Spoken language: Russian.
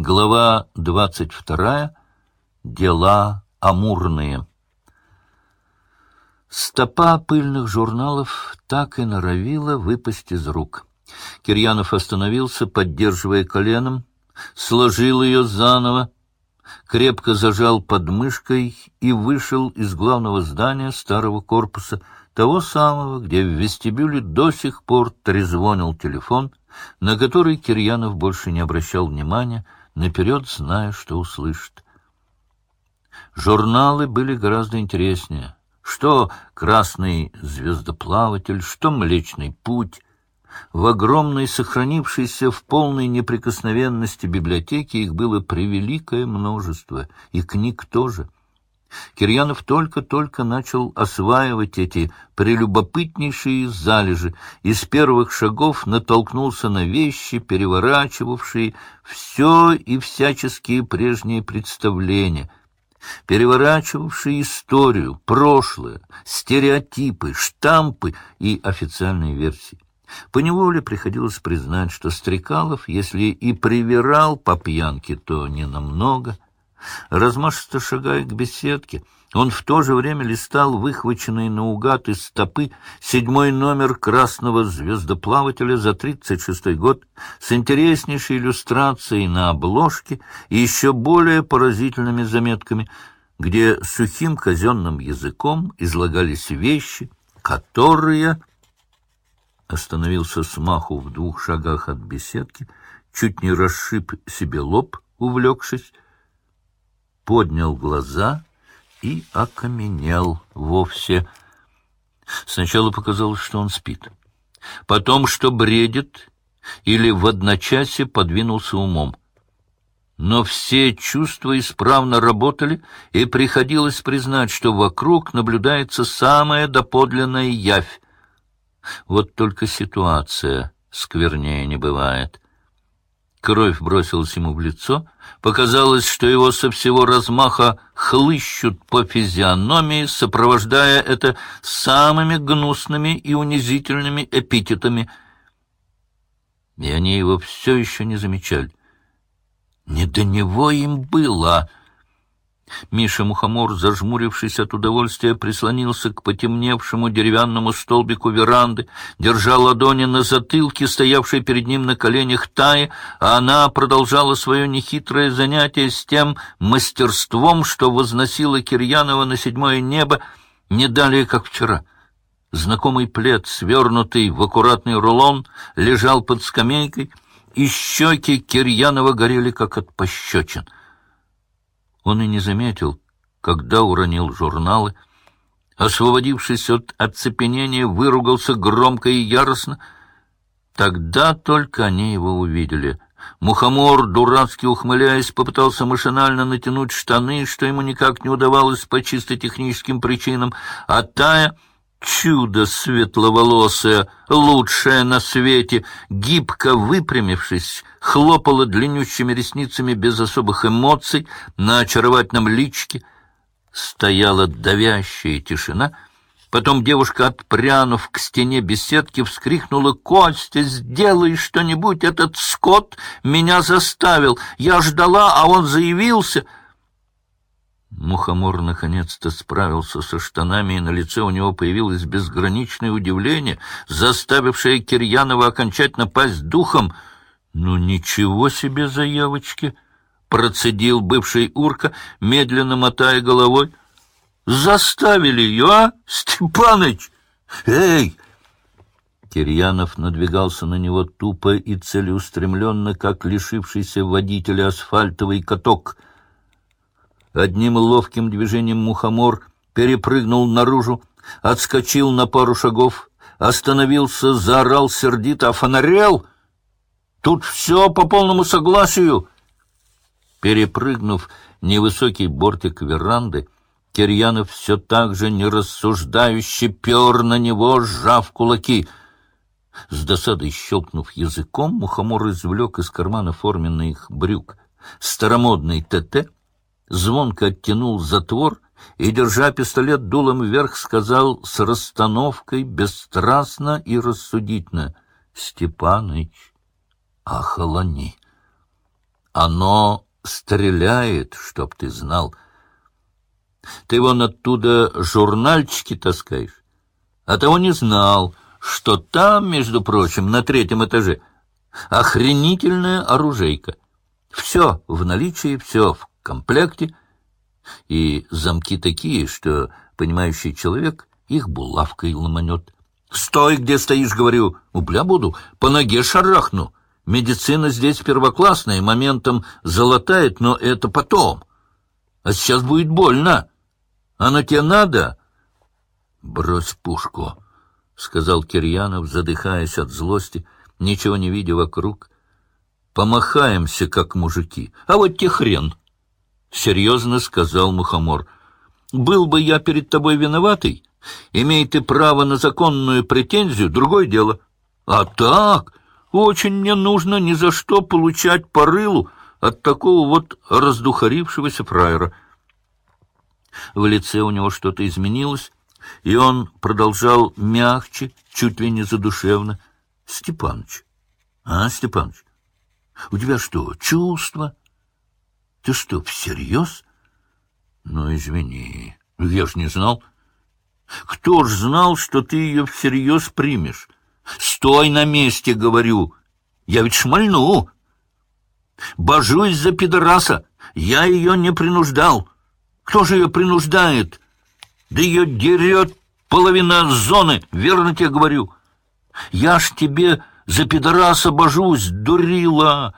Глава двадцать вторая. Дела амурные. Стопа пыльных журналов так и норовила выпасть из рук. Кирьянов остановился, поддерживая коленом, сложил ее заново, крепко зажал под мышкой и вышел из главного здания старого корпуса, того самого, где в вестибюле до сих пор трезвонил телефон, на который Кирьянов больше не обращал внимания, наперед зная, что услышит. Журналы были гораздо интереснее. Что «Красный звездоплаватель», что «Млечный путь». В огромной, сохранившейся в полной неприкосновенности библиотеке их было превеликое множество, и книг тоже — Кирьянов только-только начал осваивать эти прелюбопытнейшие залежи, и с первых шагов натолкнулся на вещи, переворачивавшие все и всяческие прежние представления, переворачивавшие историю, прошлое, стереотипы, штампы и официальные версии. Поневоле приходилось признать, что Стрекалов, если и привирал по пьянке, то не намного – Размашисто шагая к беседке, он в то же время листал выхваченный наугад из стопы седьмой номер красного звездоплавателя за тридцать шестой год с интереснейшей иллюстрацией на обложке и еще более поразительными заметками, где сухим казенным языком излагались вещи, которые... Остановился смаху в двух шагах от беседки, чуть не расшиб себе лоб, увлекшись, поднял глаза и окаменел вовсе. Сначала показалось, что он спит. Потом, что бредит, или в одночасье подвинулся умом. Но все чувства исправно работали, и приходилось признать, что вокруг наблюдается самая доподлинная явь. Вот только ситуация сквернее не бывает. Кровь бросилась ему в лицо. Показалось, что его со всего размаха хлыщут по физиономии, сопровождая это самыми гнусными и унизительными эпитетами. И они его все еще не замечали. Не до него им было. Миша Мухомор, зажмурившись от удовольствия, прислонился к потемневшему деревянному столбику веранды, держа ладони на затылке, стоявшей перед ним на коленях Таи, а она продолжала свое нехитрое занятие с тем мастерством, что возносило Кирьянова на седьмое небо не далее, как вчера. Знакомый плед, свернутый в аккуратный рулон, лежал под скамейкой, и щеки Кирьянова горели, как от пощечин — он и не заметил, когда уронил журналы. Освободившись от оцепенения, выругался громко и яростно. Тогда только они его увидели. Мухомор, дурацки ухмыляясь, попытался машинально натянуть штаны, что ему никак не удавалось по чисто техническим причинам, а Тая чудо светловолосое, лучшее на свете, гибко выпрямившись, хлопала длиннющими ресницами без особых эмоций на очаровательном личке. Стояла давящая тишина. Потом девушка, отпрянув к стене беседки, вскрикнула «Костя, сделай что-нибудь! Этот скот меня заставил! Я ждала, а он заявился!» Мухомор наконец-то справился со штанами, и на лице у него появилось безграничное удивление, заставившее Кирьянова окончательно пасть духом. «Ну ничего себе заявочки!» — процедил бывший урка, медленно мотая головой. «Заставили ее, а, Степаныч? Эй!» Кирьянов надвигался на него тупо и целеустремленно, как лишившийся водителя асфальтовый каток — Одним ловким движением мухомор перепрыгнул наружу, отскочил на пару шагов, остановился, заорал сердито, а фонарел. Тут все по полному согласию. Перепрыгнув невысокий бортик веранды, Кирьянов все так же нерассуждающе пер на него, сжав кулаки. С досадой щелкнув языком, мухомор извлек из кармана форменных брюк старомодный ТТ, звонко оттянул затвор и, держа пистолет дулом вверх, сказал с расстановкой бесстрастно и рассудительно «Степаныч, охолони». Оно стреляет, чтоб ты знал. Ты вон оттуда журнальчики таскаешь, а того не знал, что там, между прочим, на третьем этаже, охренительная оружейка. Все в наличии, все в комплекте, и замки такие, что понимающий человек их булавкой ломанет. «Стой, где стоишь, говорю, убля буду, по ноге шарахну. Медицина здесь первоклассная, моментом золотает, но это потом. А сейчас будет больно. Оно тебе надо?» «Брось пушку», — сказал Кирьянов, задыхаясь от злости, ничего не видя вокруг. «Помахаемся, как мужики. А вот те хрен!» — серьезно сказал Мухомор. «Был бы я перед тобой виноватый, имей ты право на законную претензию, другое дело. А так, очень мне нужно ни за что получать по рылу от такого вот раздухарившегося фраера». В лице у него что-то изменилось, и он продолжал мягче, чуть ли не задушевно. — Степаныч, а, Степаныч, у тебя что, чувства? Ты что, всерьез? Ну, извини, я ж не знал. Кто ж знал, что ты ее всерьез примешь? Стой на месте, говорю. Я ведь шмальну. Божусь за пидораса. Я ее не принуждал. Кто же ее принуждает? Да ее дерет половина зоны, верно тебе говорю. Я ж тебе за пидораса божусь, дурила.